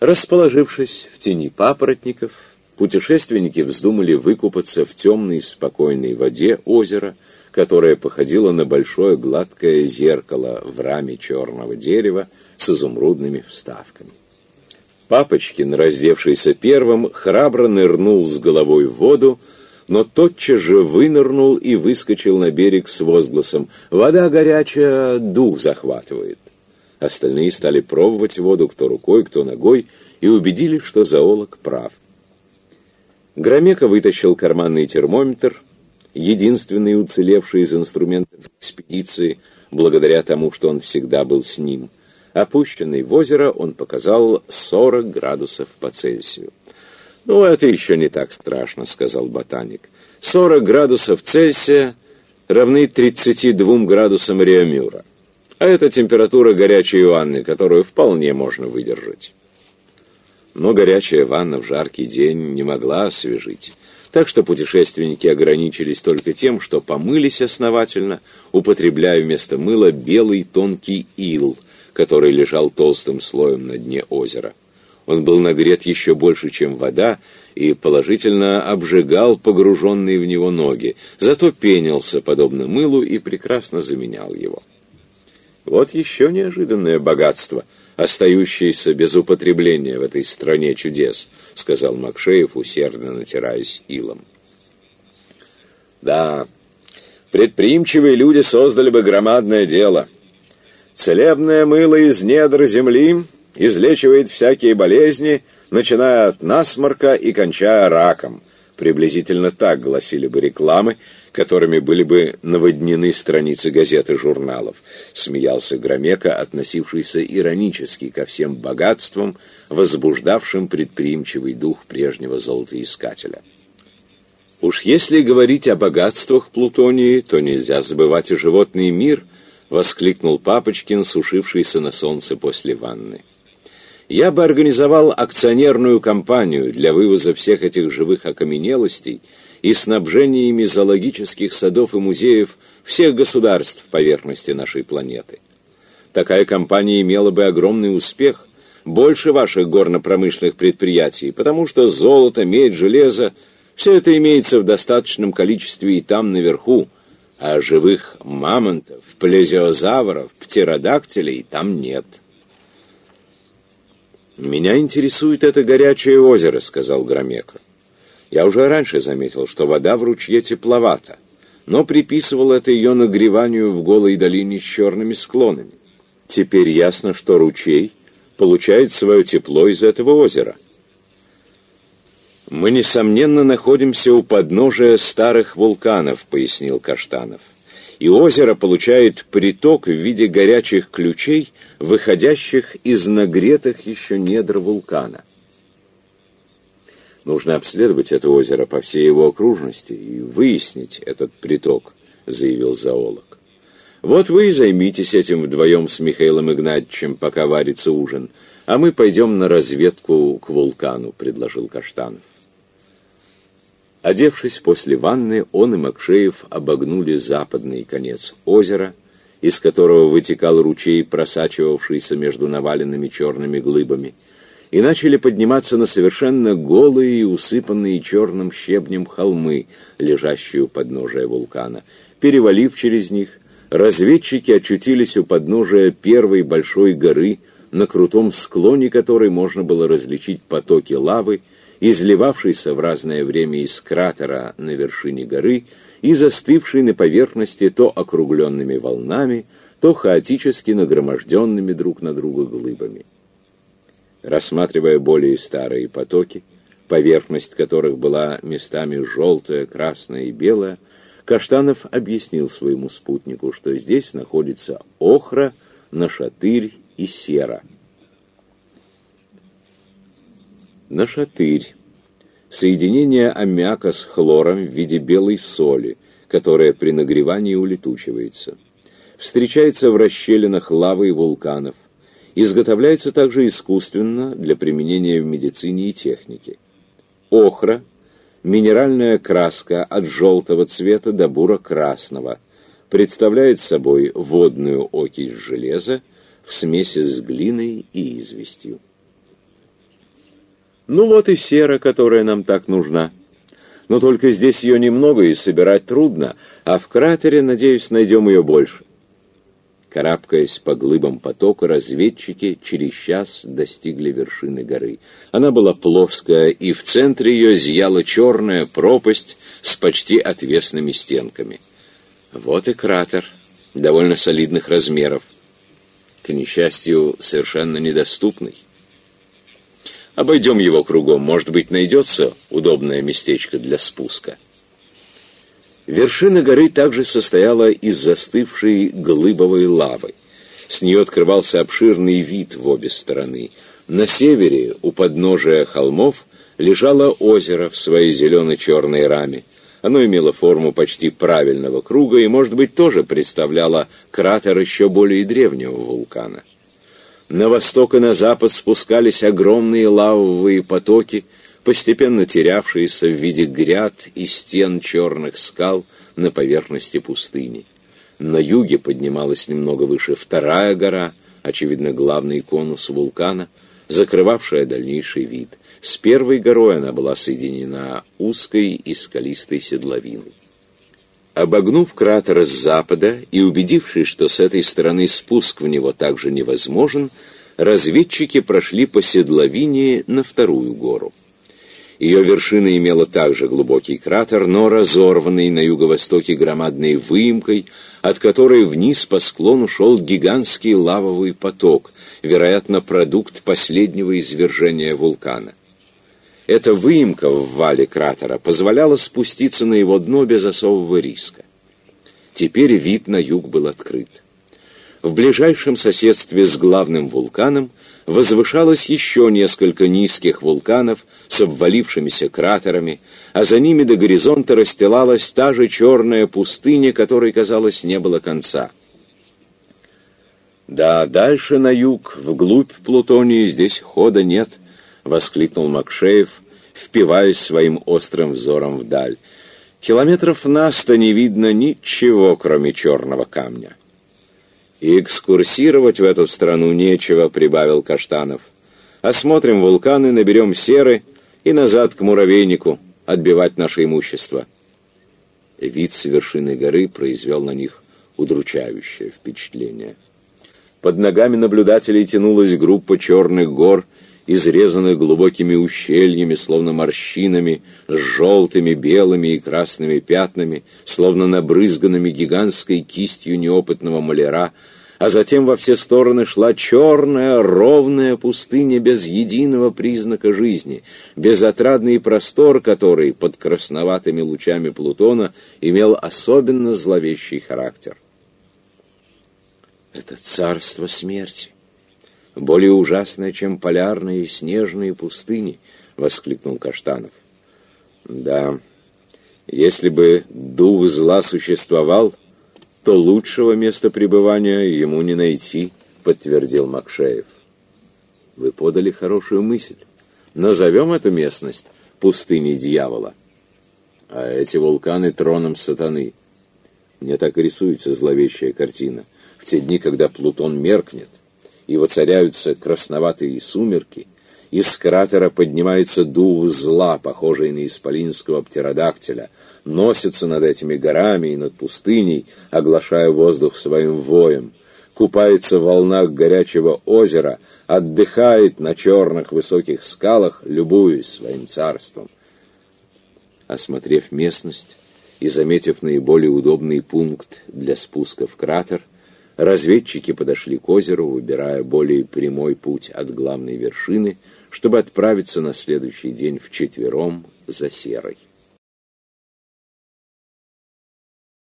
Расположившись в тени папоротников, путешественники вздумали выкупаться в темной спокойной воде озера, которое походило на большое гладкое зеркало в раме черного дерева с изумрудными вставками. Папочкин, раздевшийся первым, храбро нырнул с головой в воду, но тотчас же вынырнул и выскочил на берег с возгласом «Вода горячая, дух захватывает». Остальные стали пробовать воду кто рукой, кто ногой, и убедились, что зоолог прав. Громека вытащил карманный термометр, единственный уцелевший из инструментов экспедиции, благодаря тому, что он всегда был с ним. Опущенный в озеро, он показал 40 градусов по Цельсию. «Ну, это еще не так страшно», — сказал ботаник. «40 градусов Цельсия равны 32 градусам Реомюра. А это температура горячей ванны, которую вполне можно выдержать». Но горячая ванна в жаркий день не могла освежить. Так что путешественники ограничились только тем, что помылись основательно, употребляя вместо мыла белый тонкий ил, который лежал толстым слоем на дне озера. Он был нагрет еще больше, чем вода, и положительно обжигал погруженные в него ноги, зато пенился, подобно мылу, и прекрасно заменял его. Вот еще неожиданное богатство, остающееся без употребления в этой стране чудес, сказал Макшеев, усердно натираясь илом. Да, предприимчивые люди создали бы громадное дело. Целебное мыло из недр земли — излечивает всякие болезни, начиная от насморка и кончая раком. Приблизительно так гласили бы рекламы, которыми были бы наводнены страницы газет и журналов. Смеялся Громека, относившийся иронически ко всем богатствам, возбуждавшим предприимчивый дух прежнего золотоискателя. Уж если говорить о богатствах Плутонии, то нельзя забывать и животный мир, воскликнул Папочкин, сушившийся на солнце после ванны я бы организовал акционерную компанию для вывоза всех этих живых окаменелостей и снабжения ими зоологических садов и музеев всех государств поверхности нашей планеты. Такая компания имела бы огромный успех, больше ваших горно-промышленных предприятий, потому что золото, медь, железо – все это имеется в достаточном количестве и там наверху, а живых мамонтов, плезиозавров, птеродактилей там нет. «Меня интересует это горячее озеро», — сказал Громека. «Я уже раньше заметил, что вода в ручье тепловата, но приписывал это ее нагреванию в голой долине с черными склонами. Теперь ясно, что ручей получает свое тепло из этого озера». «Мы, несомненно, находимся у подножия старых вулканов», — пояснил Каштанов и озеро получает приток в виде горячих ключей, выходящих из нагретых еще недр вулкана. Нужно обследовать это озеро по всей его окружности и выяснить этот приток, заявил зоолог. Вот вы и займитесь этим вдвоем с Михаилом Игнатьевичем, пока варится ужин, а мы пойдем на разведку к вулкану, предложил Каштанов. Одевшись после ванны, он и Макшеев обогнули западный конец озера, из которого вытекал ручей, просачивавшийся между наваленными черными глыбами, и начали подниматься на совершенно голые и усыпанные черным щебнем холмы, лежащие у подножия вулкана. Перевалив через них, разведчики очутились у подножия первой большой горы, на крутом склоне которой можно было различить потоки лавы, изливавшийся в разное время из кратера на вершине горы и застывший на поверхности то округленными волнами, то хаотически нагроможденными друг на друга глыбами. Рассматривая более старые потоки, поверхность которых была местами желтая, красная и белая, Каштанов объяснил своему спутнику, что здесь находится охра, нашатырь и сера – Нашатырь. Соединение аммиака с хлором в виде белой соли, которая при нагревании улетучивается. Встречается в расщелинах лавы и вулканов. Изготовляется также искусственно для применения в медицине и технике. Охра – минеральная краска от желтого цвета до буро-красного. Представляет собой водную окись железа в смеси с глиной и известью. Ну вот и сера, которая нам так нужна. Но только здесь ее немного и собирать трудно, а в кратере, надеюсь, найдем ее больше. Карабкаясь по глыбам потока, разведчики через час достигли вершины горы. Она была плоская, и в центре ее зияла черная пропасть с почти отвесными стенками. Вот и кратер, довольно солидных размеров. К несчастью, совершенно недоступный. Обойдем его кругом, может быть, найдется удобное местечко для спуска. Вершина горы также состояла из застывшей глыбовой лавы. С нее открывался обширный вид в обе стороны. На севере, у подножия холмов, лежало озеро в своей зелено-черной раме. Оно имело форму почти правильного круга и, может быть, тоже представляло кратер еще более древнего вулкана. На восток и на запад спускались огромные лавовые потоки, постепенно терявшиеся в виде гряд и стен черных скал на поверхности пустыни. На юге поднималась немного выше вторая гора, очевидно, главный конус вулкана, закрывавшая дальнейший вид. С первой горой она была соединена узкой и скалистой седловиной. Обогнув кратер с запада и убедившись, что с этой стороны спуск в него также невозможен, разведчики прошли по седловине на вторую гору. Ее вершина имела также глубокий кратер, но разорванный на юго-востоке громадной выемкой, от которой вниз по склону шел гигантский лавовый поток, вероятно, продукт последнего извержения вулкана. Эта выемка в вале кратера позволяла спуститься на его дно без особого риска. Теперь вид на юг был открыт. В ближайшем соседстве с главным вулканом возвышалось еще несколько низких вулканов с обвалившимися кратерами, а за ними до горизонта расстилалась та же черная пустыня, которой, казалось, не было конца. «Да, дальше на юг, вглубь Плутонии, здесь хода нет», — воскликнул Макшеев, впиваясь своим острым взором вдаль. «Километров на сто не видно ничего, кроме черного камня». И экскурсировать в эту страну нечего, прибавил Каштанов. Осмотрим вулканы, наберем серы и назад к муравейнику отбивать наше имущество. Вид с вершины горы произвел на них удручающее впечатление. Под ногами наблюдателей тянулась группа черных гор, изрезанных глубокими ущельями, словно морщинами, с желтыми, белыми и красными пятнами, словно набрызганными гигантской кистью неопытного маляра, а затем во все стороны шла черная, ровная пустыня без единого признака жизни, безотрадный простор который под красноватыми лучами Плутона имел особенно зловещий характер. Это царство смерти, более ужасное, чем полярные и снежные пустыни, воскликнул Каштанов. Да, если бы дух зла существовал, то лучшего места пребывания ему не найти, подтвердил Макшеев. Вы подали хорошую мысль. Назовем эту местность пустыней дьявола. А эти вулканы троном сатаны. Мне так и рисуется зловещая картина. В те дни, когда Плутон меркнет, и воцаряются красноватые сумерки, из кратера поднимается дух зла, похожий на исполинского птеродактиля, носится над этими горами и над пустыней, оглашая воздух своим воем, купается в волнах горячего озера, отдыхает на черных высоких скалах, любуясь своим царством. Осмотрев местность и заметив наиболее удобный пункт для спуска в кратер, разведчики подошли к озеру, выбирая более прямой путь от главной вершины, чтобы отправиться на следующий день вчетвером за серой.